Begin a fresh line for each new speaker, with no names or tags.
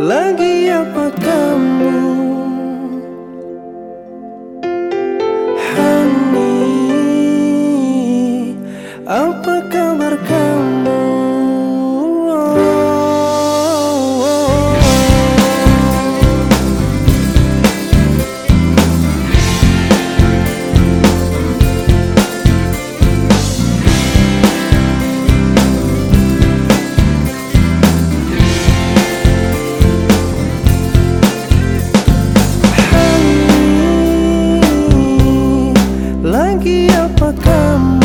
Lagi apa kamu? Hani Apa kabar kamu? come